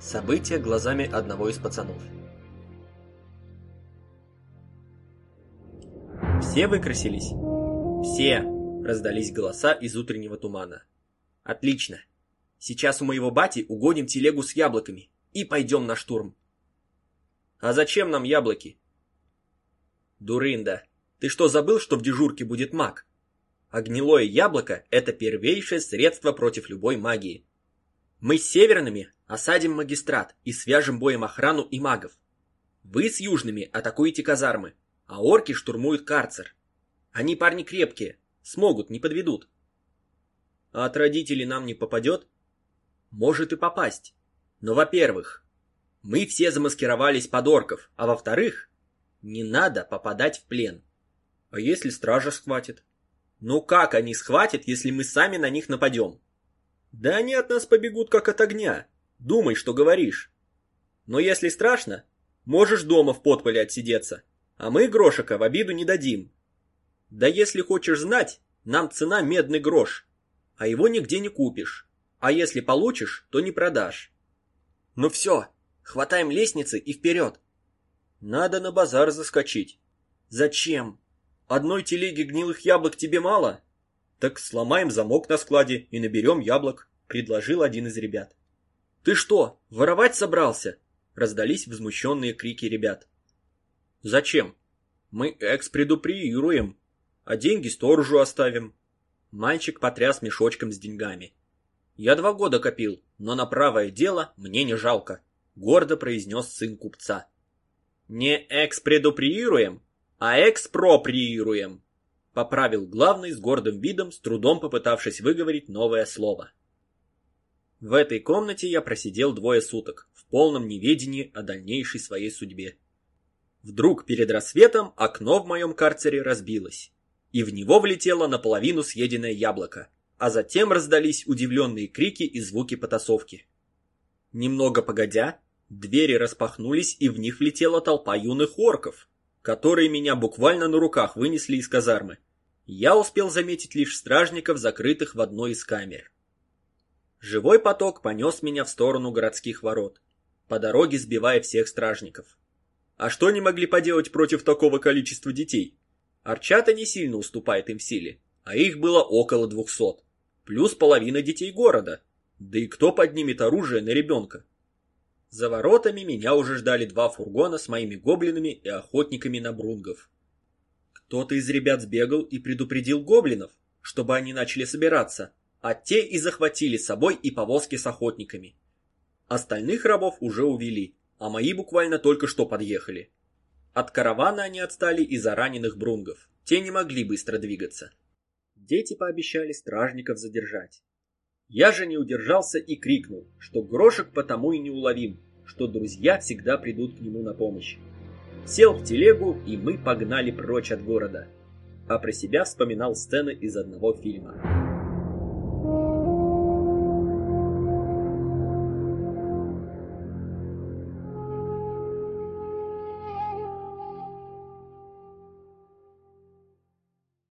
События глазами одного из пацанов. Все выкрасились? Все! Раздались голоса из утреннего тумана. Отлично. Сейчас у моего бати угоним телегу с яблоками и пойдем на штурм. А зачем нам яблоки? Дурында, ты что забыл, что в дежурке будет маг? А гнилое яблоко – это первейшее средство против любой магии. Мы с северными осадим магистрат и свяжем боем охрану и магов. Вы с южными атакуете казармы, а орки штурмуют карцер. Они парни крепкие, смогут, не подведут. А от родителей нам не попадет? Может и попасть. Но, во-первых, мы все замаскировались под орков, а во-вторых, не надо попадать в плен. А если стража схватит? Ну как они схватят, если мы сами на них нападем? Да они от нас побегут, как от огня. Думай, что говоришь. Но если страшно, можешь дома в подполе отсидеться, а мы грошика в обиду не дадим. Да если хочешь знать, нам цена медный грош, а его нигде не купишь. А если получишь, то не продашь. Ну все, хватаем лестницы и вперед. Надо на базар заскочить. Зачем? Одной телеги гнилых яблок тебе мало? Так сломаем замок на складе и наберем яблок, предложил один из ребят. Ты что, воровать собрался? Раздались возмущенные крики ребят. Зачем? Мы экс предупредируем, а деньги сторожу оставим. Мальчик потряс мешочком с деньгами. Я два года копил, но на правое дело мне не жалко, гордо произнес сын купца. Не экспредуприируем, а экспроприируем, поправил главный с гордым видом, с трудом попытавшись выговорить новое слово. В этой комнате я просидел двое суток, в полном неведении о дальнейшей своей судьбе. Вдруг перед рассветом окно в моем карцере разбилось, и в него влетело наполовину съеденное яблоко, а затем раздались удивленные крики и звуки потасовки. Немного погодя, Двери распахнулись, и в них влетела толпа юных орков, которые меня буквально на руках вынесли из казармы. Я успел заметить лишь стражников, закрытых в одной из камер. Живой поток понес меня в сторону городских ворот, по дороге сбивая всех стражников. А что они могли поделать против такого количества детей? Арчата не сильно уступает им в силе, а их было около двухсот, плюс половина детей города. Да и кто поднимет оружие на ребенка? За воротами меня уже ждали два фургона с моими гоблинами и охотниками на брунгов. Кто-то из ребят сбегал и предупредил гоблинов, чтобы они начали собираться, а те и захватили с собой и повозки с охотниками. Остальных рабов уже увели, а мои буквально только что подъехали. От каравана они отстали из-за раненых брунгов, те не могли быстро двигаться. Дети пообещали стражников задержать. Я же не удержался и крикнул, что грошек потому и неуловим, что друзья всегда придут к нему на помощь. Сел в телегу, и мы погнали прочь от города. А про себя вспоминал сцены из одного фильма.